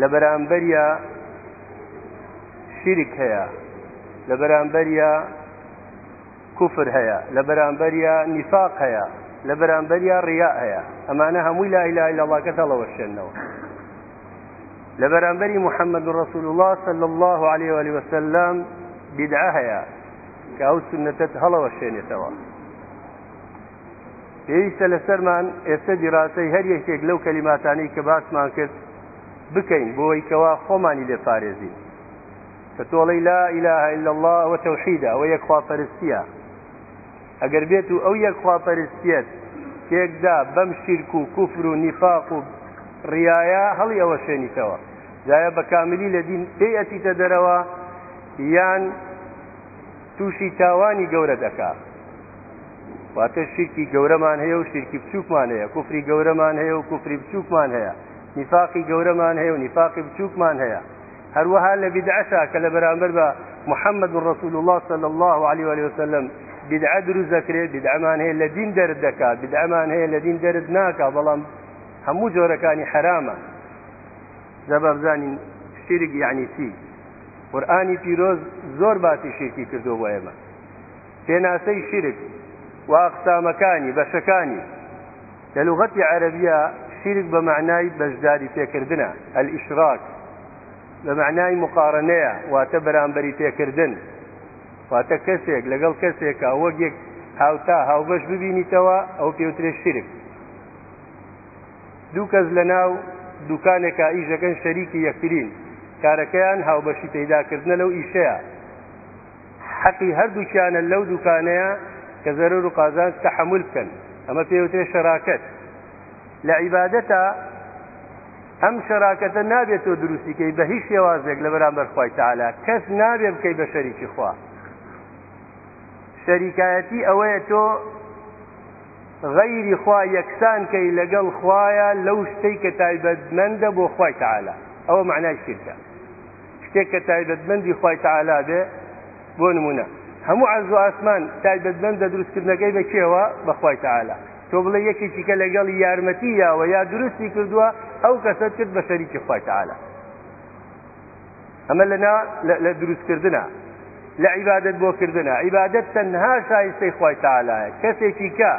لە بەرامبەریا شیرک هەیە لە بەرامبەریا کوفر هەیە لە بەرامبەریا نیفاق هەیە لە بەرامبەریا ڕیا هەیە ئەمانە هەمووی لا ئیلا الا الله کە تەڵەوەشێنەوە لە بەرامبەری محمد رسول الله صلى الله عليه وآله وسلم بدعە هەیە کە ئەو سنتت هەڵەوەشێنێتەوە پێویستە لەسەرمان ئێستە دیراسەی هەر یەکێک لەو کەلیماتانەی کە باسمان کرد بکەین بۆی کەوا خۆمانی لێ پارێزین کە تۆڵی لا إله إلا الله و تەوحیدە ئەوە یەک خواپەرستیە ئەگەر بێت و ئەو یەک خواپەرستیت تێکدا بەم شیرک و کوفر و نیفاق و ڕایە هەڵی ئەوە شوێنیتەوە جایە بە کاملی لە دین پێی ئەچیتە دەرەوە یان تووشی تاوانی گەورە دەکات واتە شیرکی گەورەمان هەیە و شیرکی بچووکمان هەیە کوفری گەورەمان هەیە و کوفری بچووکمان هەیە نیفاقی گەورەمان هەیە و نیفاقی بچووکمان هەیە هەروەها لە بدعەشا کە لە بەرامبەر بە محەممەد و ڕسول الله صلی الله عليه وآله وسلم بدعە دروست دەکرێت بدعەمان هەیە لە دین دەرد دەکات بدعەمان هەیە لە دین دەرد ناکا بەڵام هەموو جۆرەکانی حرامە زەبە بزانین شیرک یعنی چی قورآانی پیرۆز زۆر باسی شیرکی کردو بۆ ئێمە پێناسەی شیرک و ئەقسامەکانی، بەشەکانی، لە لوغەتی عەرەبییە شیرک بە مەعنای بەشداری پێکردنە، الاشراک، بە مەعنای مقارنەیە واتە بەرامبەری پێکردن، واتە کەسێک لەگەڵ کەسێکا وەک یەک هاوتا هاوبەش ببینیتەوە ئەوە پێوترێ شیرک. دوو کەس لەناو دوکانێکا ئیش دەکەن شەریکی یەکترین، کارەکەیان هاوبەشی پەیداکردنە لەو ئیشەیە، حەقی هەردووکیانە لەو دوکانەیە کە زەرەر و قازانج تەحەمول بکەن ئەمە پێوترێ شەراکەت لە عیبادەتە ئەم شەراکەتە نابێت تۆ دروستیکەی بە هیچ شێوازێک لە بەرامبەر خی تعالا کەس نابێ بکەی بە شەریکی خوا شەریکایەتی ئەوەیە تۆ غەیری خوا یەکسان کەی لەگەڵ خوایە لەو شتەی کە تایبەتمەندە بۆ خی تعالا ئەوە معنای شرکە شتێک کە تایبەتمەندی خوای تەعالا بێ بۆ نمونە هەموو عەرز و ئاسمان تایبەتمەندە دروستکردنەکەی بە کێوە بەخوای تەعالا تۆ بڵێ یەکێکی کە لەگەڵ یارمەتی یاوە یا دروستی کردووە ئەو کەسەت کرد بە شەریکی خوای تەعالا ئەمە لەنا لە دروستکردە لە عیبادەت بۆ کردنە، عیبادەت تەنها شایستەی خوای تەعالایە، کەسێکی کە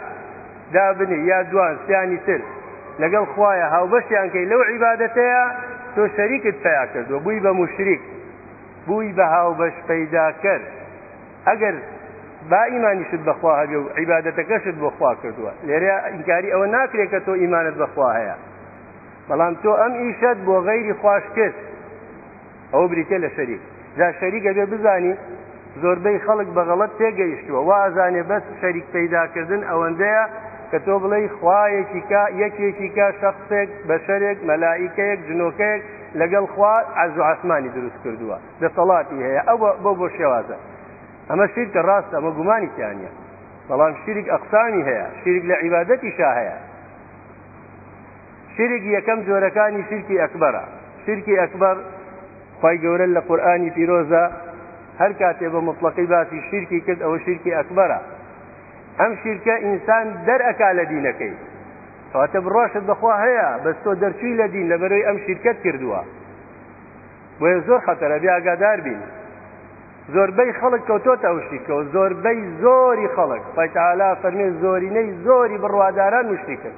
دابنێ یا دوان سیانی تر لەگەڵ خوایە هاوبەشیان کەی لەو عیبادەتەیا تۆ شەریکت پیا کردوە بووی بە موشریک بووی بە هاوبەش پەیداکەر ئەگەر با ئیمانیشت بەخوا هەبێ و عیباەتەکەشت بۆ خوا کردووە لێرە ئینکاری ئەوە ناکرێت کە تۆ ئیمانت بەخوا هەیە بەڵام تۆ ئەم ئیشت بۆ غەیری خوش کرد ئەوە بریتیە لە شەریک جا شەریک ئەبێ بزانی زۆربەی خەڵک بە غەڵەت تێگەیشتووە وا ئەزانێ بەس شەریک پەیداکردن ئەوەندەیە کە تۆ بڵێی خوایەکی کا یەکێکی کا شخصێک بەشەرێک مەلائیکەیەک جنۆکەیەک لەگەڵ خوا عەرز و عەسمانی دروست کردووە دەسەڵاتی هەیە ئەو بۆ بۆ شێوازە ئەمە شیرکە ڕاستە ئەمە گومانی تیانە بەڵام شیرک ئەقسامی هەیە شیرک لە عیبادەتیشا هەیە شرک یەکەم جۆرەکانی شرکی ئەکبەرە شرکی ئەکبەر خی گەورە لە قورآانی پیرۆزە هەر کاتێ بە مطلقی باسی شیرکی کرد ئەوە شیرکی ئەکبەرە ئەم شیرکە ئینسان دەرئەکا لە دینەکەی کەواتە بڕاشت بەخوا هەیە بەس تۆ دەرچووی لە دین لەبەرەوەی ئەم شیرکەت کردووە بۆیە زۆر خەتەرە بێ ئاگادار بین زۆربەی خەڵک کەوتۆتە ئەو شیرکەوە زۆربەی زۆری خەڵک پایتەعالا فەرمێ زۆرینەی زۆری بڕواداران مشتیکرد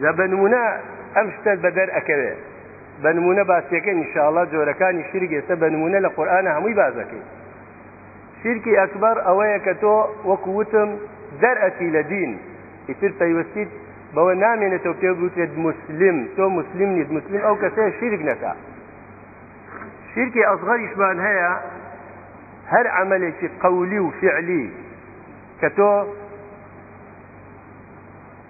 جا بە نمونە ئەم شتە بەدەر ئەکەوێ بە نمونە باسیەکە نیشاءڵە جۆرەکانی شیرک ئێستا بە نمونە لە قورآانە هەمووی بازەکەی شیرکی ئەکبەر ئەوەیە کە تۆ وەکو وتم دەرئەچی لە دین ئیتر پەیوەستیت بەوە نامێنێتەوە پێ بوتێت مسلم تۆ مسلم نیت مسلم ئەو کەسەیە شیرک نەکە شیرکی ئەزغەریشمان هەیە هەر عملێکی قولی و فعلی کە تۆ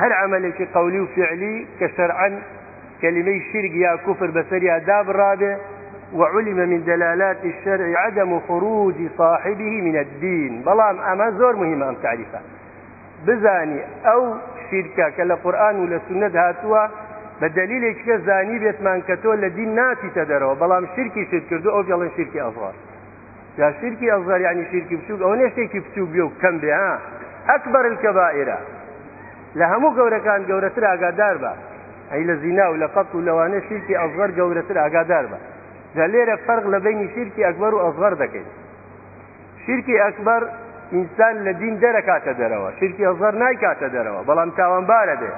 هەر عەمەلێکی قەولی و فیعلی کە شەرعەن کەلیمەی شیرک یا کوفر بەسەریا دابڕابێ وعلم من دلالات الشرع عدم خروج صاحبه من الدين بەڵام ئەمە زۆر مهمە ئەم تعریفە بزانی ئەو شیرکە کە لە قورآن و لە سنت هاتووە بە دلیلێکە زانی بێتمان کە تۆ لە دین ناچیتە دەرەوە بەڵام شیرکی شت کردو ئەو جەڵن شیرکی ئەزڕ جا شیرکی ئەزغەر یعنی شیرکی بچووک ئەوە نێ شتێکی بچووک بێ و کەم بێ ها ئەکبەر الکەبائرە لە هەموو گەورەکان گەورەتر ئاگادار بە ئەی لە زینا و لە قەت و لەوانە شیرکی ئەزغەر گەورەتر ئاگادار بە جا لێرە فەرق لە بینی شیرکی ئەکبەر و ئەزغەر دەکەین شیرکی ئەکبەر ئینسان لە دین دەرەکاتە دەرەوە شیرکی ئەزغەر نایکاتە دەرەوە بەڵام تاوانبارە بێ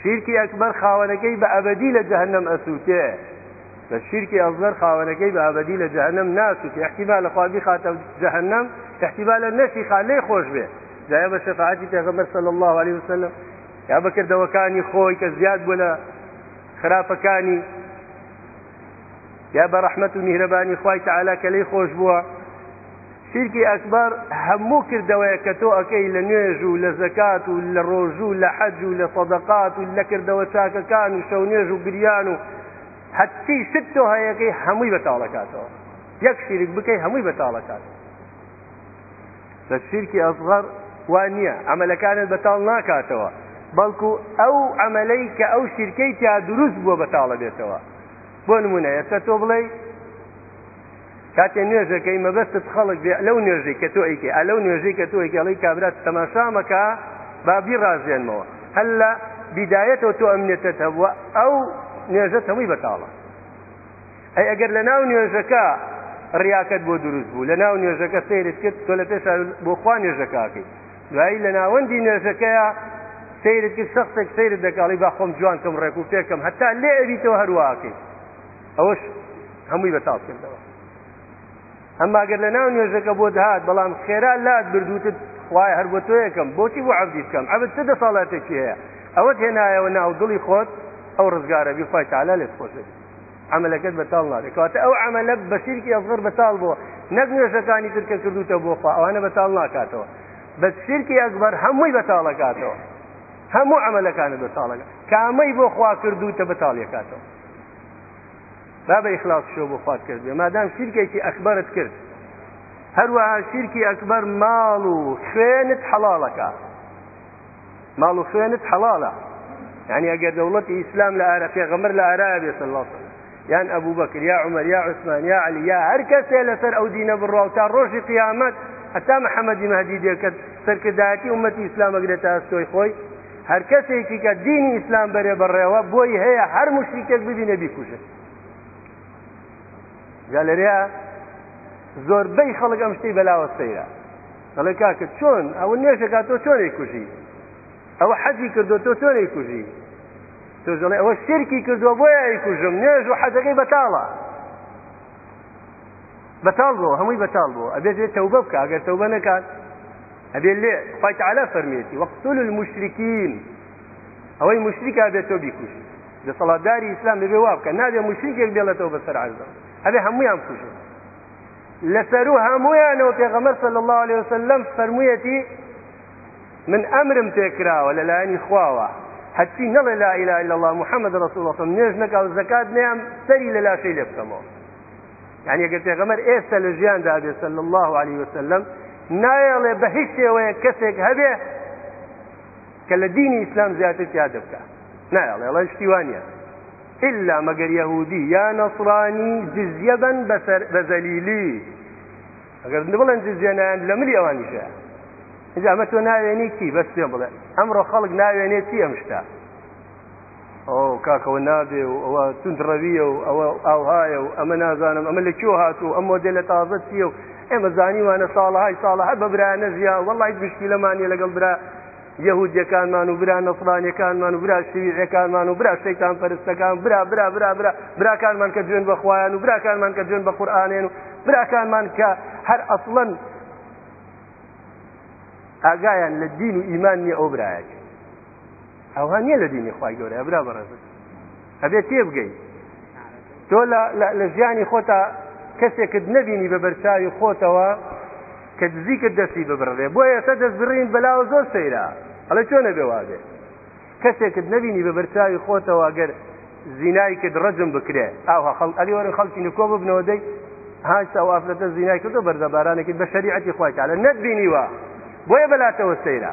شیرکی ئەکبەر خاوەنەکەی بە ئەبدی لە جەهنم ئەسووتێ بەس شیرکی ئەسغەر خاوەنەکەی بە ئەبەدی لە جەهەنەم ناسووتی ئیحتیمالە خوا بیخاتە جەهەنەم ئیحتیمالە نەشیخا لێی خۆش بێ جایە بە شەفاعەتی پێغەمبەر صلی الله علیه وسلم یا بە کردەوەکانی خۆی کە زیاد بوو لە خراپەکانی یا بە ڕەحمەت و میهرەبانی خوای تەعالا کە لێی خۆش بووە شیرکی ئەکبەر هەموو کردەوەیە کە تۆ ئەکەی لە نوێژ و لە زەکات و لە ڕۆژوو لە حەج و لە سەدەقات و لە کردەوە چاکەکان و شەو نوێژ و گریان و هەچی شت تۆ هەیەکەی هەمووی بەتاڵەکاتەوە یەک شیرک بکەی هەمووی بەتاڵەکات بە شیرکی ئەزغەر وا نییە ئەمەلەکانت بەتاڵ ناکاتەوە بەڵکو ئەو ئەمەلەی کە ئەو شیرکەی تیا دروست بووە بەتاڵە بێتەوە بۆ نمونە ئێستا تۆ بڵێ کاتێ نوێژەکەی مەبەستت خەڵک بێ لەو نوێژەی کە تۆ ئەیکەی ئە لەو نوێژەی کە تۆ ئەیکەڵی کابرات تەماشامەکە با بیڕازێنمەوە هەر لە بیدایەتەوە تۆ ئەمنێتت هەبووە ئەو نوێژە هەمووی بەتاڵە ئەی ئەگەر لە ناو نوێژەکە ڕیاکەت بۆ دروست بوو لە ناو نوێژەکە سیرت کرد تۆ لە پێش بۆ خوا نوێژەکەکەی دوایی لە ناوەندی نوێژەکەیە سیرت کرد شخصێک سیرت دەکڵی با خۆم جوان کەم ڕێک و پێکەم هەتا لێ ئەویتەوە هەروواکەی ئەوەش هەمووی بەتاڵ کردەوە ئەمما گەر لە ناو نوێژەکە بۆ دەهات بەڵام خێرا لات بردوتت خوای هەر بۆ تۆیەکەم بۆچی بۆ عبدی بکەم عبد چ دەساڵاتێکی هەیە ئەوەت هێنایەوە ناو دڵی خۆت ئەو ڕزگارە بی خی تعالا لێت خۆشە عملەکەت بەتاڵ نابێت کاتە ئەو عملە بە شیرکی ئەزغر بەتاڵ بۆ نەک نوێژەکانی ترکە کردوتە بۆ خوا ئەوانە بەتاڵ ناکاتەوە بە شیرکی ئەکبەر هەمووی بەتاڵەکاتەوە هەموو عملەکانە بەتاڵەکە کامەی بۆ خوا کردوتە بەتاڵیەکاتەوە با بە ئیخلاص شو بۆ خوات کرد بێ مادام شیرکێکی ئەکبەرت کرد هەروەها شیرکی ئەکبەر ماڵ و خوێنت حەڵاڵەکە ماڵ و خوێنت حەڵاڵە یعنی ئەگەر دەوڵەتی ئیسلام لە ئارە پێغەمەر لە ئارایە بێ صلی الله علیه یان ئەبوو بەکر یا عمر یا عوسمان یا علی یا هەر کەسێ لەسەر ئەو دینە بڕاو تا ڕۆژی قیامەت هەتا محەممەدی مەدی دێکرد سەرکردایەتی ومەتی ئیسلامەگرێتە ئەستۆی خۆی هەر کەسێکی کە دینی ئیسلام بەرێ بەڕێوە بۆی هەیە هەر مشریکێک ببینە بیکوژێت جا لەریا زۆربەی خەڵک ئەم شتەی بەلاوە سەیرە دەڵێ کاکە چۆن ئەوە نوێژەکە تۆ چۆنێک کوژی ئەوە حەجی کردو تۆ چۆنێک کوژی تۆ دەڵێ ئەوە شرکی کردووە بۆیە ئەی کوژم نوێژ و حەجەکەی بەتاڵە بەتاڵ بۆ هەمووی بەتاڵ بۆ ئەبێت لێ تەوبە بکە ئەگەر تەوبە نەکات ئەبێت لێ خی تعالا فەرمێتی وەقتول المشرکین ئەوەی مشریکا بێت تۆ بیکوش دەسەڵاتداری ئیسلام دەبێ وا بکە نابێ مشریکێک بێڵێتەوە بەسەر عزە ئەبێ هەمویان کوژن لەسەر و هەمویانەوە پێغەمەر صلی الله عليه وسلم فەرموویەتی من ئەمرم پێکراوە لە لایەنی خواوە هەرچی نەڵێ لا ئیلا الا الله محمد رسول الله صلی نوێژ نەکا و زەکات نیام سەری لە لاشەی لێ بکەمەوە یعنی ئەگەر پێغەمەر ئێستا لە ژیاندا بێ صلی الله عليه وسلم نایەڵێ بە هیچ شێوەیە کەسێک هەبێ کە لە دینی ئیسلام زیاتر پیادە بکە نایەڵێ ئەڵێ شتیوانە إلا مەگەر یهودی یا نەسرانی جزیەبەن بەسەر بەزەلیلی ئەگەر بڵێن دزێنیان لە ملی ئەوانیش هەیە اینجا ئەمە تۆ ناوێنی چی بەس پێم بڵێ ئەمڕۆ خەڵک ناوێنێ چی ئەم شتا ئەو کاکەوە نابێ و ئەوە توندڕەویە و ئەوە ئاوهایە و ئەمە نازانم ئەمە لە کێ هاتوو ئەم مۆدێل لە تازە چیە و ئێمە زانیوانە ساڵهای ساڵە هەر بە برایانە ژیان وەڵی مشکیلەمانە لەگەڵ برا یەهودیەکانمان و برا نەسرانیەکانمان و برا شیویعەکانمان و برا شەیتان پەرستەکان برا برا برا برا براکانمان کە جوێن بەخوایان و براکانمان کە جوێن بە قورآانێن و براکانمان کە هەر ئەسڵەن ئاگایان لە دین و ئیمان نیە ئەو برایەک ئەوها نیە لە دینی خخوای گەورە برا بەڕێزت ئەبێ تێبگەی تۆ لە ژیانی خۆتا کەسێکت نەبینی بە بەرچاوی خۆتەوە کە دزیکت دەستی ببڕێ بۆ ئێستا دەست بڕین بەلاوە زۆر سەیرا ئەڵێ چۆن نەبێ واێ کەسێکت نەبینی بە بەرچاوی خۆتەوە گەر زینای کرد ڕەجم بکرێ ئاوها خەڵ ئەلی وەرە خەڵکی نکۆ ببنەوە دەی هاشتا و ئافرەتە زینای کردو بەرزەبارانێکی بە شەریعەتی خۆی تاالە نەبینیوە بۆیە بەلاتەوە سەیرە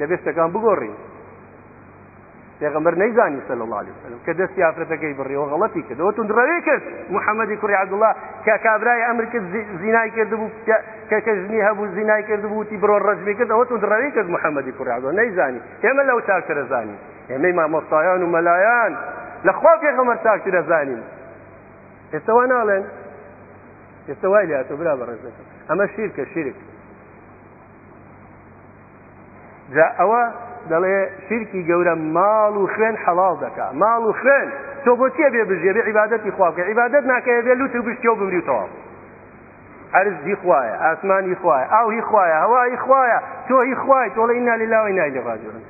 دەبێت شتەکان بگۆڕین پێغمبەر نەیزانی سەل الله عليه وسلم کە دەستی ئافرەتەکەی بڕیەوە غڵەتی کردەوە تون دڕەوێ کرد محەممەدی کوڕی عبدوڵا کە کابرای ئەمر کرد زینای کرد بوو کە کە ژنی هەبوو زینای کرد بووتی بڕۆ ڕژمی کرد ئەوە تون دڕەوی کرد محەممەدی کوڕی عبدوڵا نەیزانی ئێمە لەو چاکترە زانین ئێمەی مامۆستایان و مەلایان لەخوا پێغمبەر چاکترە زانین ئێستەوا ناڵێن ئێستە وای لاتۆ برا بەڕێزەکە ئەمە شیرکە شیرک جا ئەوە دەڵێ شیرکی گەورە ماڵ و خوێن حەڵاڵ دەکا ماڵ و خوێن تۆ بۆچیە بێ بژێ بێ عیبادەتی خواکە عیبادەت ناکەێ بێ لوت و گشتی و بمری و تەواو عرز هی خوایە ئاسمانی خوایە ئاو هی خوایە هەوا هی خوایە تۆ هی خوای تۆڵە ئینا لەلاوەی نایلە ڕاجرن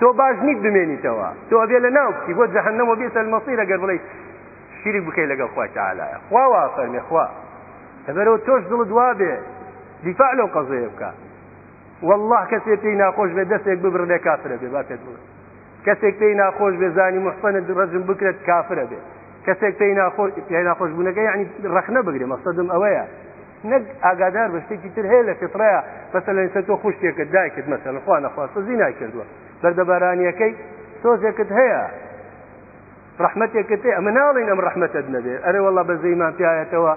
تۆ باش نیت بمێنیتەوە تۆ ئەبێ لە ناو بچی بۆ جەهنەوە بێتە المەسیر ئەگەر بڵێ شیری بکەی لەگەڵ خوای تعالایە خوا وا فەرمێ خوا لەبەرەوە تۆش دڵت وا بێ دیفاع لەو قەزەیە بکە واللە کەسێ پێی ناخۆش بێ دەستێک ببرێ کافرە بێ با پێت بڵێ کەسێک پێی ناخۆش بێ زانی محسەنە ڕەجم بکرێت کافرە بێ کەسێک پێی ناخۆش پێی ناخۆشبوونەکە یعنی ڕەخنە بگرێ مەسەدم ئەوەیە نەک ئاگادار بە شتێکی تر هەیە لە فطرەیە بەسە لە ئستا تۆ خوشتێکت دایکت مەسەن خوا نەخواستە زینای کردووە بەردەبارانیەکەی سۆزێکت هەیە ڕەحمەتێکت پێ ئەمە ناڵین ئەم ڕەحمەتت نەبێت ئەرێ وەڵا بەزەیمان پیاەتەوە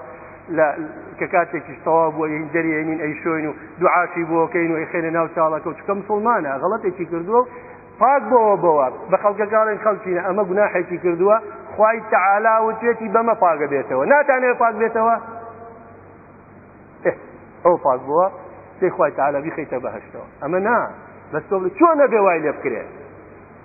لە کە کاتێکیش تەوا بووە یین دەریێنین ئەی شوین و دوعاشی بۆکەین و خێنە ناو چاڵەکە و چکە مسلمانە غڵەتێکی کردووە و پاک بەوە بەوە بە خەڵکەکارن خەڵکینە ئەمە گوناحێکی کردووە خی تەعالا و توێتی بەمە پاگە بێتەوە ناتانەوە پاک بێتەوە ئەو پاک بووە سێ خی تەعالا بیخیتە بەهشتەوە ئەمە نا بەستۆ چۆن نەبێ وای لێ بکرێت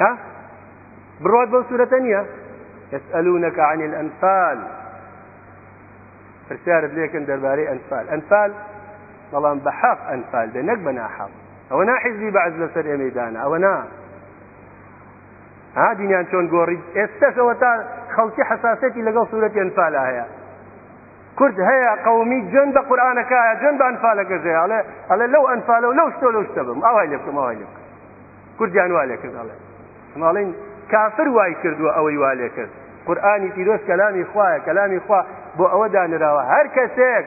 ها بڕوات بەو سورەتە نییە يسألونك عن الأنفال پرسیارت لێکن دەربارەی ئەنفال ئەنفال بەڵام بە حەق ئەنفال بێ نەک بە ناحەق ئەوە ناحیزی بەعز لەسەر ئێمەدانە ئەوە نا ها دینیان چۆن گۆڕی ئێستەشەوە تا خەڵکی حساسەتی لەگەڵ سوورەتی ئەنفال هەیە کورد هەیە قومی جن بە قورآانەکەە جن بە ئەنفالەکەژێ ئەڵێ ئەڵێ لەو ئەنفالە و لەو شتۆ لەو شتە بم ئاوای لێ بکەم ئاوای لێ بکەم کوردیان وا لێ کرد ئەڵێ ماڵین کافر وای کردووە ئەوەی وا لێ کرد قورآانی پیرۆز کەلامی خوایە کەلامی خوا بۆ ئەوە دانراوە هەر کەسێک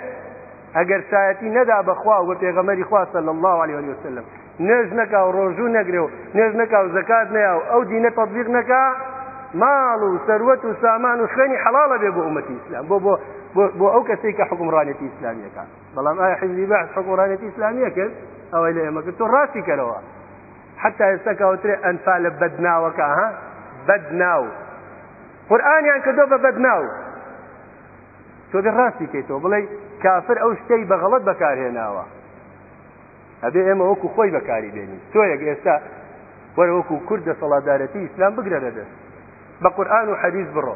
ئەگەر سایەتی نەدا بەخوا و بە پێغەمەری خوا صلی الله عليه وسلم نوێژ نەکا و ڕۆژوو نەگرێ و نوێژ نەکا و زکات نیا و ئەو دینە تطبیق نەکا ماڵ و سەروەت و سامان و خوێنی حەڵاڵە بێ بۆ ئومەتی ئیسلام بۆ بۆ بۆ ئەو کەسێک کە حکومڕانێتی ئیسلامیەکان بەڵام ئایا حزبی بەعس حکوڕانێتی ئیسلامیە کرد ئەوەی لە ئێمە کرد تۆ ڕاستی کەرەوە حتا ئێستا کاوترێ ئەنفا لە بەدناوەکە ها بەدناو قورآانیان کردو بە بەدناو تۆ دە ڕاستی کەیتەوە بڵێ کافر ئەو شتەی بەغڵت بەکارهێناوە ئەبێ ئێمە وەکو خۆی بەکاری بێنین تۆیەک ئێستا وەرە وەکو کورد دەسەڵاتدارەتی ئیسلام بگرە دەدەست بە قورآان و حەریز بڕۆ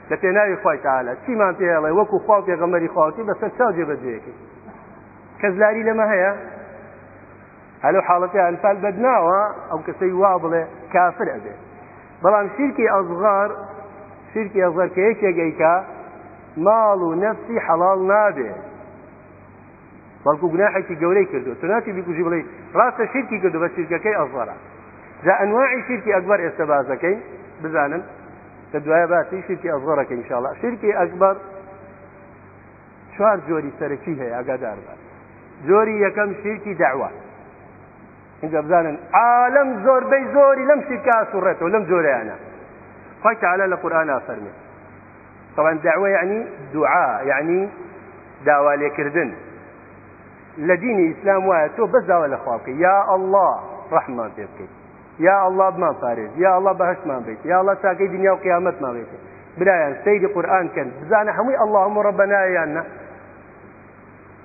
لە پێناوی خوای تەعالا چیمان پێ ئەڵێ وەکو خوا و پێغەمبەری خواوەتی بەسەر چاو جێبەجێیەکەی کەس لاری لەمە هەیە هەلو حاڵەتی ئەنفال بەدناوە ئەو کەسەی وا بڵێ کافر ئەبێ بەڵام شیرکی ئەزغار شیرکی ئەزغار کە یەکێک ئەیکا ماڵ و نەفسی حەڵاڵ نابێ بەڵکو گوناحێکی گەورەی کردو تو ناچی بیکوژی بڵی ڕاستە شیرکی کردو بە شیرکەکەی ئەزڕە جا ئەنواعی شیرکی ئەکبەر ئێستا بازەکەی بزانن لە دوایە باسی شیرکی ئەزڕەکە انشاءڵە شیرکی ئەکبەر چوار جۆری سەرەکی هەیە ئەگادار بە جۆری یەکەم شیرکی داوا اینجا بزانن عالم زۆربەی زۆری لەم شیرکە ئاسوڕێتەوە لەم جۆریانە خۆی تعالی لە قورآن ئافەرمێت طبعا دعوە یعنی دوعا یعنی داوا لێکردن لە دینی ئیسلام وایە تۆ بەس داوا لە خوا بکەی یا ئەڵڵا ڕەحمان پێ بکەیت یا ئەڵڵا بمان پارێز یا ئەڵڵا بەهشتمان بیت یا ئەڵڵا چاکەی دنیا و قیامەتمان بێت برایان سەیری قورآن کەن بزانە هەمووی اللهم ربنا یاننا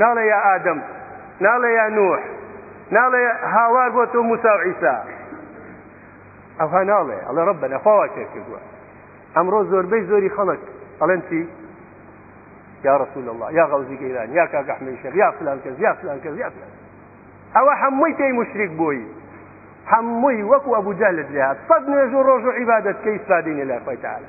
ناڵێ یا ئادەم ناڵێ یا نوح ناڵێ هاوار بۆ تۆ موسا و عیسا ئەوها ناڵێ ئەڵێ ڕب بەە خواوا تێ کردووە ئەمڕۆ زۆربەی زۆری خەڵک ئەڵێن چی یا رسول الله یا غەوزی گەیران یا کاک ئەحمەی شێخ یا فلان کەس یا فلان کەس یا فلان ئەوە هەمووی پێی مشریک بووی هەمووی وەکو ئەبوو جالت لێ هات سەد نوێژ و ڕۆژ و عیبادەت کە ئیسفادینە لای خۆی تعالی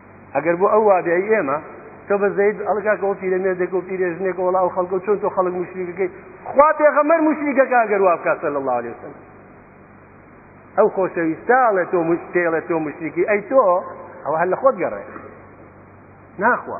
ئەگەر بۆ ئەو وابێ ئێمە تۆ بە زەید ئەڵ کاکە ئەو پیرەمێردێک و پیرێژنێک وڵا ئەو خەڵکە و چۆن تۆ خەڵک مشریکەکەی خوا پێغەمەر مشریکەکە ئەگەر وا بکات صلی الله عليه وسلم ئەو خۆشەویستاڵێ تۆ مشتێڵێ تۆ مشریکی ئەی تۆ ئەو هەر لە خۆت گەڕێ ناخوا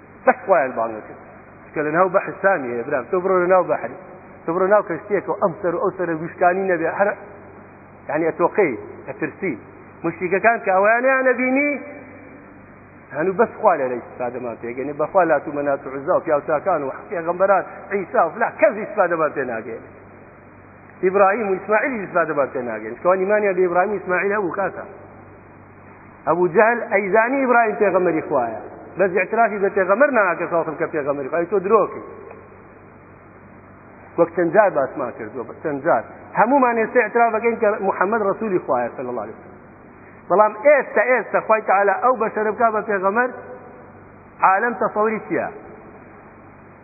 بەس خۆیان بانگە کرد چکە لە ناو بەحر سامی هەیە برام تۆ بڕۆ لە ناو بەحری تۆ بڕۆ ناو کەشتێکەوە ئەم سەر و ئەو سەرە گوشکانی نەبێ هەر یعنی ئەتۆقەی ئەترسی مشتیکەکان کە ئەویانیان نەبینی هەنوو بەس خوا لە لەی سادەمان پێگەنی بەخوا لات و مەنات و عزا و پیاوچکان و پێغمبەران عیسا و فلا کەزی سادەمان پێ ناگەێن ئیبراهیم و ئیسماعیلی سادەمان پێ ناگەن کەوانیمانیان لە ئیبراهیم ئیسماعیل هەبوو کاتە ابو جهل ئەیزانی ابراهیم پێغەمەری خوایە بەس اعترافی بە پێغەمەر ناکە ساڵم کە پێغەمەری خوای تۆ درۆکەی وەک چەند جار باسمان کردووە بە چەند جار هەمومان ئێستا اعتراف بەکەین کە محمد رسولی خوایە صلی الله عليه وسلم بەڵام ئێستا ئێستا خوای تعالی ئەو بەشەرە بکا بە پێغەمەر عالم تەصوری چییە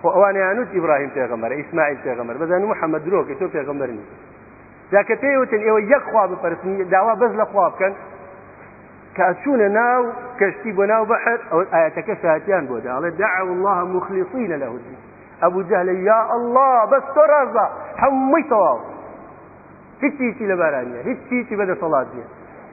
خۆ ئەوانە یانوت ئیبراهیم پێغەمەر ئیسماعیل پێغەمەر بەزانانی محەممەد درۆکە تۆ پێغەمەر نیت جاکە پێیوتن ئێوە یەک خوا بپەرستنی داوا بەس لە خوا بکەن کە چوونە ناو کەشتی بۆ ناو بەحر ئەو ئاەتەکە شاتیان بۆ داڵێ داعە الله مخلیصی لە لەهودی ئەبوو جەهلە یا الله بەس تۆ ڕازە هەمووی تەواو هیچ هیچی لە بارانە هیچ هیچی بەدەسەڵات نیە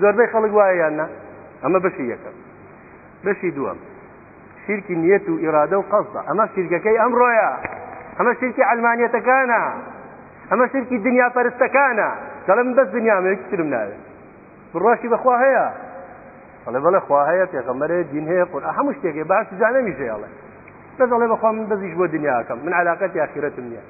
زۆربەی خەڵک وایە یان نا ئەمە بەشی یەکەم بەشی دووەم شیرکی نیەت و ئیرادە و قەزدا ئەمە شیرکەکەی ئەمڕۆیە ئەمە شیرکی ئەلمانیەتەکانە ئەمە شیرکی دنیا پەرستەکانە دەڵم بەس دنیامێک ترم ناوێت بڕاشی بەخوا هەیە بەڵێ بەڵێ خوا هەیە پێغەمەرێ دین هەیە قور هەموو شتێکی باش جانەمیژێڵێ بەس دەڵێ بەخوا من بەزیش بۆ دنیاکەم من علااقەت یاخیرەتم نیە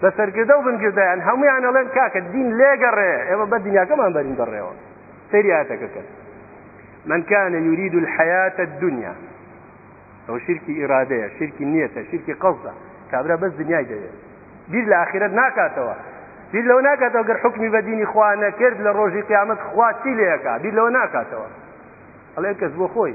بە سەرگردە و بنگردیان هەمویان ئەڵێن کاکە دین لێگەڕێ ئێمە بە دنیاکەمان بەرین بەڕێەوە سەیری ئاتەکە کرد من كان يريد الحياة الدنيا ئەو شرکی ئیرادەیە شرکی نیەتە شرکی قەڵزە کابرا بەس دنیای دەوێت بیر لە ئاخرەت ناکاتەوە بیر لەوە ناکاتەوە گەر حکمی بە دینی خوا نەکرد لە ڕۆژی قیامەت خوا چی لەکە بیر لەوە ناکاتەوە ئەڵێ کەس بۆ خۆی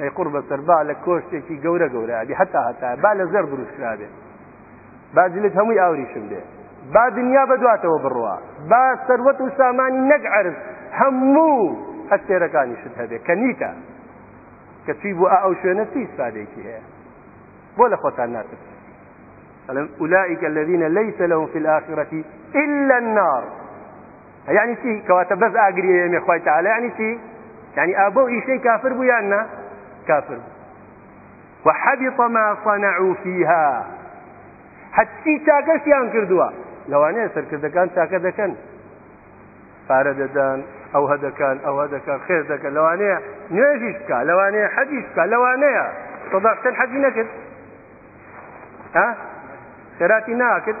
ئەی قوڕ بەسەر با لە کۆشتێکی گەورە گەورە بێ هەتا هەتا با لە زەر دروست کرابێ با جلت هەمووی ئاوریشم بێ با دنیا بە دواتەوە بڕوا با سەروەت و سامانی نەک عرز هەموو ئەستێرەکانیشت هەبێ کە نیتە کە چی بوو ئەو شوێنە چی سادێکی هەیە بۆ لە خۆتان ناتر أولئك الذين ليس لهم في الآخرة إلا النار یعنی چی کەواتە بەس ئاگری ئێمێ خوای تعالی یعنی چی یعنی ئابە و ئیشەی کافر بوو یان نا کافر بوو وحبط ما صنعوا فيها هەچی چاکەشیان کردووە لەوانەیە سەرکردەکان چاکە دەکەن پارە دەدەن ئەو هەدەکان ئەوە دەکەن خێز دەکەن لەوانەیە نوێژیش بکە لەوانەیە حەجیش بکە لەوانەیە سەداقتن حەجی نەکرد ها خێراتی ناکرد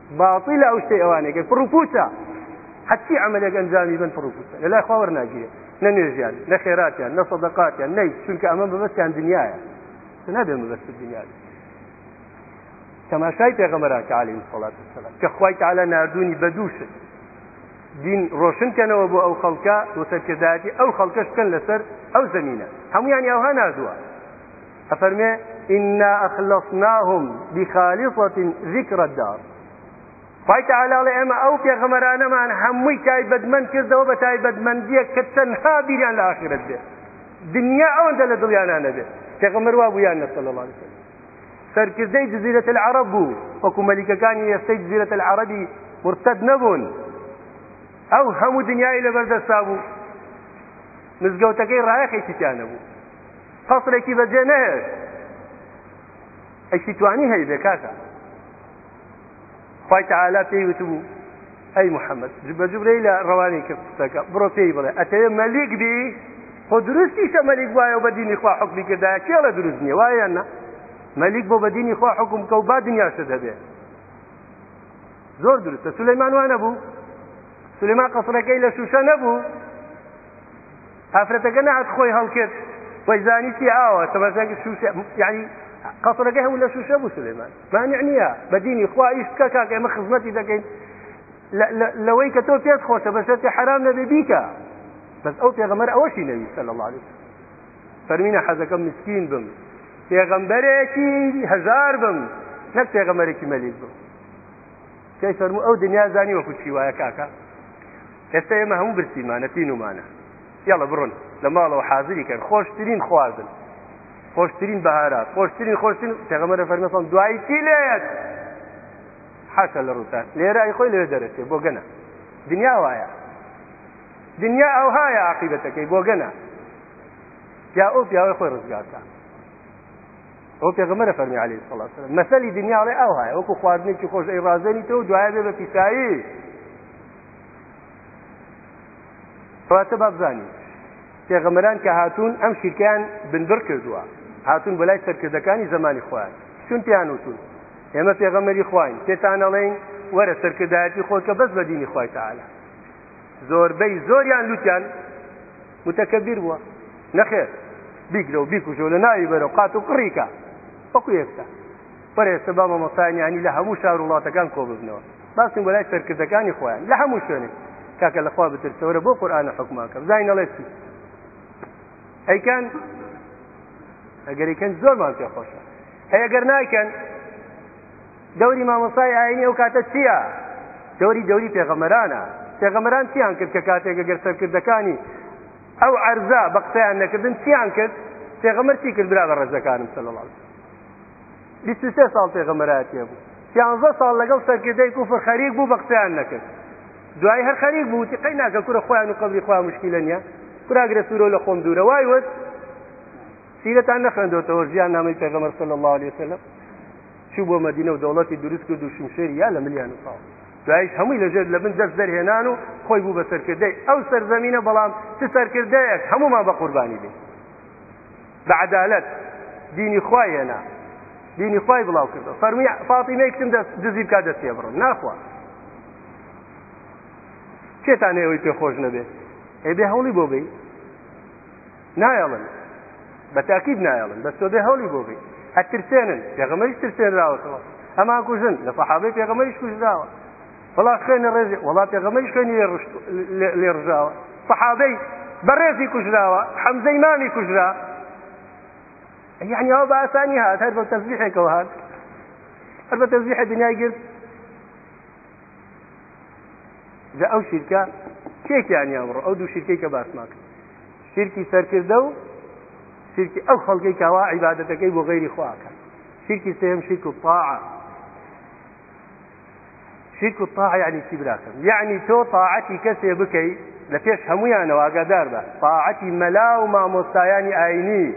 باطلە ئەو شتەی ئەوانەی کرد پڕ و پوچە هەرچی عملێک ئەنجامی بن پڕ و پوچە لە لای خوا وەرناگیرێت نە نوێژیان نە خێراتیان نە سەدەقاتیان نەی چونکە ئەمە بەبەستیان دنیاە نابێ مەبەست دنیا تەماشای پێغەمەران کە علی سەڵات وسلام کە خوای تعالی نردونی بە دووشت دین ڕۆشنکەنەوە بۆ ئەو خەڵکە و سەرکردایەتی ئەو خەڵکەش بکەن لەسەر ئەو زمینە هەمویان یاها نردووە ئەفەرمێ ئینا ئەخلەسناهم بخالصەت ذکر الدار خوای تعالی ئەڵێ ئێمە ئەو پێغەمەرانەمان هەمووی تایبەتمەند کردەوە بە تایبەتمەندیەک کە تەنها بیریان لە ئاخرەت بێ دنیا ئەوەندە لە دڵیانە نەبێ پێغەمەر وا بوو یان نەسەڵ الله عليه سەرکردەی جزیرەت العرب بوو وەکو مەلیکەکانی ئێستەی جزیرەت العربی مرتد نەبوون ئەو هەموو دنیای لەبەردەستا بوو مزگەوتەکەی ڕایەخێکی تیانە بوو قەسرێکی بەجێ نەهێشت ئەشی توانی هەی بێ کاکە خی تعالا پێی وتبوو ئەی محەممەد بە جوبرەی لە ڕەوانی کرد قسەکە بڕۆ پێی بڵێ ئەتەوێ مەلیک بی خۆ دروستیشە مەلیک وایە بە دینی خوا حکمی کردایە کێ لە دروست نیە وایە نە مەلیک بۆ بە دینی خوا حکم کە و با دنیاشە دەبێت زۆر دروستە سولەیمان وانە بوو سولەما قەسرەکەی لە شوشە نەبوو ئافرەتەکە نەهات خۆی هەڵکرد وەی زانی چی ئاوە تەبەزەگە شوشە یعنی قەسرەکە هەموو لە شوشە بوو سلێمان مانع نییە بە دینی خوا ئیش بکە کاک ئێمە خزمەتی دەکەین لەوەی کە تۆ پێت خۆشە بەشێتی حرام نەبێ بیکە بەس ئەو پێغەمەر ئەوەشی نەویست لە الله عليه فەرمینە حەزەکەم مسکین بم پێغەمبەرێکی هەزار بم نەک پێغەمەرێکی مەلیک بم کەی فەرمو ئەو دنیا زانی وەکو چی وایە کاکە ئێستا ئێمە هەموو برسیمانە تینومانە یاڵە بڕۆن لە ماڵەوە حازری کەن خۆشترین خواردن خۆشترین بەهارات خۆشترین خۆشترین پێغەمەرە فەرمەسان دوایی چی لێت حاشا لە ڕووتان لێرای خۆی لێ دەرەچێ بۆ گەنە دنیا وایە دنیا ئەوهایە عقیبەتەکەی بۆ گەنە یا ئەو پیاوەی خۆی ڕزگارکە ئەو پێغەمەرە فەرمی عليه الصلاة والسلام مەسەلی دنیاڵێ ئەوهایە وەکو خواردنێکی خۆش ئەی ڕازێنی تۆ دوایە بێ بە پیسایی کەواتە با بزانین پێغەمبەران کە هاتوون ئەم شیرکەیان بنبڕ کردووە هاتوون بە لای سەرکردەکانی زمانی خۆیان چون پێیان وتون ئێمە پێغەمەری خواین پێتانەڵێین وەرە سەرکردایەتی خۆکە بەس بە دینی خۆی تعاالە زۆربەی زۆریان لوتیان متەکەبیر بووە نەخێر بیگرە و بیکوژۆ لە ناوی بەرە و قات و قڕیکە وەکو ئێستا وەرە ئێستا با مامۆستایان یانی لە هەموو شار وڵاتەکان کۆ ببنەوە باسن بۆ لای سەرکردەکانی خۆیان لە هەموو شوێنێک کاکە لەخوا بترسەوەرە بۆ قورآانە حکوماکە بزانین نەڵێ چی ئەیکەن ئەگەریکەن زۆرمان پێ خۆشە هەیەگەر نایکەن دەوری مامۆسای ئاینی ئەو کاتە چییە دەوری دەوری پێغەمەرانە پێغەمەران چیان کرد کە کاتێک گەر سەرکردەکانی ئەو عەرزە بە قسەیان نەکردن چیان کرد پێغەمەر چی کرد برا بە ڕێزەکانم سەلڵاو بیست و سێ ساڵ پێغەمبەرایەتیە بوو سیانزە ساڵ لەگەڵ سەرکردەی کوفر خەریک بوو بە قسەیان نەکرد دوای هەر خەریک بوو تی قەی ناکە کورە خۆیان و قەبری خۆیان مشکیلە نیە کوراگرە سوورۆ لە خۆم دوورە وای وت سیرەتان نەخوێندۆتەوە ژیان نامی پێغەمبەر صلی الله عليه وسلم چوو بۆ مدینە و دەوڵەتی دروست کرد و شمشێری یا لە ملیان و ساڵ دوایش هەمووی لەژێر لە بن دەست دەرهێنان و خۆی بوو بە سەرکردەی ئەو سەرزەمینە بەڵام چ سەرکردەیەک هەمومان بە قوربانی بێت بە عەدالەت دینی خوای هێنا دینی خوای بڵاو کردەوە فەرمی فاتیمەی کتم دەست دزی بکات دەست پێ بڕم ناخوا کێتان ئێوەی پێ خۆش نەبێت ئەی بێ هەوڵی بۆ بی نایەڵن بە تاکیب نایەڵن بەس تۆ بێ هەوڵی بۆ بی ئەترسێنن پێغەمەریش ترسێنراوەتەوە ئەمان کوژن لە فەحابەی پێغەمەریش کوژراوە وەڵا خوێنی ڕێزی وەڵا پێغەمەری خوێنی لێ ڕژاوە سەحابەی بەڕێزی کوژراوە حەمزەی مامی کوژرا یعنی ئەو بە ئاسانی هات هەر بە تەزبیحێکەوە هات هەر بە تەزبیحە دنیای گرت جا ئەو شیرکە کێکیان یاوڕ ئەو دوو شیرکەی کە باسماک شیرکی سەرکردە و شیرکی ئەو خەڵکی کاوا عیباەتەکەی بۆ غیری خواکە شیرکی سێم شیرک و پاعە شرک الطاعە یعنی چی براکەم یعنی تۆ طاعەتی کەسێ بکەی لە پێش هەمویانەوە ئاگادار بە طاعەتی مەلا و مامۆستایانی ئاینی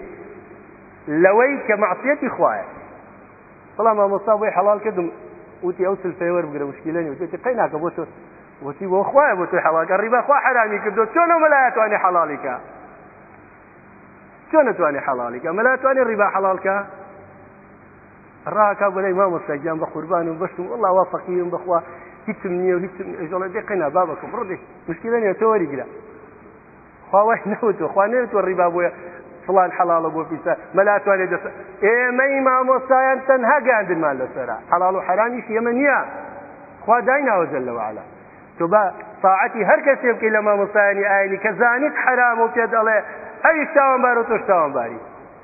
لەوەی کە معسیەتی خوایە بەڵام مامۆستا بۆی حەڵال کردم وتی ئەو سلفەی وەربگرە مشکیلەنی وتی قەی ناکە بۆ تۆ وتی بۆ خوایە بۆ تۆی حەڵالکە ڕیبا خوا حرامی کردو چۆن و مەلایەتوانی حەڵالیکە چۆن نتوانێت حەڵالیکە مەلاتوانێت ڕیبا حەڵالکە ڕاکا بەلای مامۆستا گیان بە قوربانم بەشم وڵا وا فەقیرم بخوا هیچم نییە و هیچم ئەژەڵە دێ قەینا بابەکە بڕێ مشکلە نیە تۆ وەریگرە خواوای نەوتۆ خوا نێت تۆ ڕیبا بۆیە فڵان حەڵاڵە بۆ پیسە مەلاتوانێت دەسە ئێمەی مامۆستایان تەنها گەاندمان لەسرە حەڵاڵ و حەرامیش ئێمە نییە خوا دایناوە جل وعلا تۆ بە ساعەتی هەر کەسێ بکەی لە مامۆستایانی ئاینی کە زانیت حرام و پێ دەڵێ ئەویش تاوان بارە تۆش تاوان باری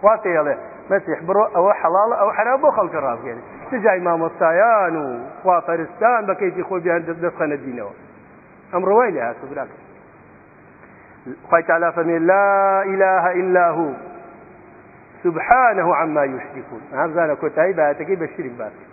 خوا پێی ئەڵێ، مەسیح، بڕۆ ئەوە حەڵاڵە ئەوە حەرامە بۆ خەڵکە ڕابگەیەنێ. چ جای مامۆستایان و خواپەرستان بە کەیفی خۆی بیان دەستخەنە دینەوە. ئەمڕۆ وای لێ هاتووە براکەم. خوای تەعالا فەرمووی لا ئیلاهە ئیلا هو سبحانه عما یشرکون. هەم زانە کۆتایی بایەتەکەی بە شیرک باس کرد.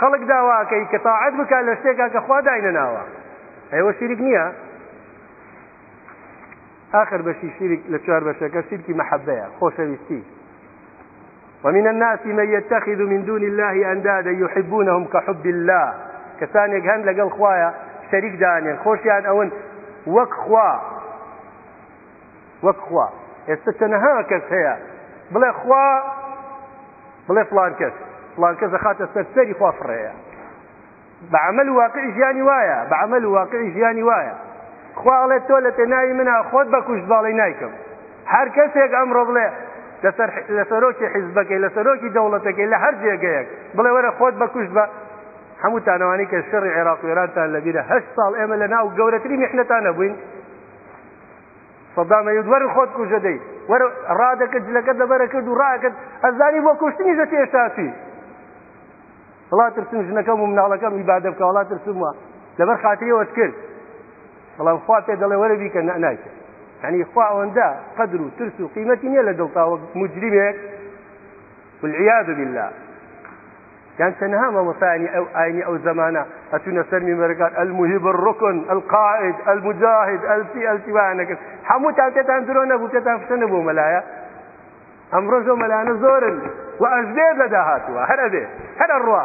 خەڵک داواکەی کە تاعەت بکات لە شتێکا کە خوا داینەناوە ئەوە شیرک نییە آخر بەشی شیرک لە چوار بەشەکە شیرکی مەحەبەیە خۆشەویستی ومن الناس من يتخذ من دون الله أندادا يحبونهم كحب الله کەسانێک هەن لەگەڵ خوایە شەریک دانێن خۆشیان ئەون وەک خوا وەک خوا ئێستا تەنەها کەس هەیە بڵێ خوا بڵێ فلان کەس فلان کەس دەخاتە سەر سەری خوا فڕەیە بە عمل واقعی ژیانی وایە بە عمل واقعی ژیانی وایە خواڵێت تۆ لە پێناوی منە خۆت بە کوشت باڵی نایکەم هەر کەسێک ئەمڕۆ بڵێ لە سەرۆکی حیزبەکەی لە سەرۆکی دەوڵەتەکەی لە هەر جێگەیەک بڵێ وەرە خۆت بە کوشت بە هەموو تانەوانی کە شەڕی عێراق و ئێرانتان لەبیرە هەشت ساڵ ئێمە لە ناو گەورەتری میحنەتان نەبووین صدام ئەیوت وەرە خۆت کوژە دەی وەرە ڕادەکە جلەکەت لەبەرە کرد و ڕاکرد ئەزانی بۆ کوشتنی دەتی ئێشتاچی وڵا ترسم ژنەکەم و مناڵەکەم ئیبادە بکە وڵا ترسم وە لەبەر خاتریەوەت کرد بەڵام خوا پێ دەڵێ وەرە بیکە نایکرد ینی خوا ئەوەندە قەدر و ترس و قیمەتی نییە لە دڵتاوە مجرمێک والعیاذ بالله یان تەنها مامۆستایانی ئەو ئاینی ئەو زەمانە ئەچوونە سەر میمەرەکان المهیب الرکن القائد المجاهد السی السی وانەکرد هەمووتان پێتان درۆ نەبوو پێتان فشە نەبوو مەلایە ئەمڕۆ زۆ مەلانە زۆرن و ئەژێر لەدا هاتووە هەر ئەبێ هەر ئەڕوا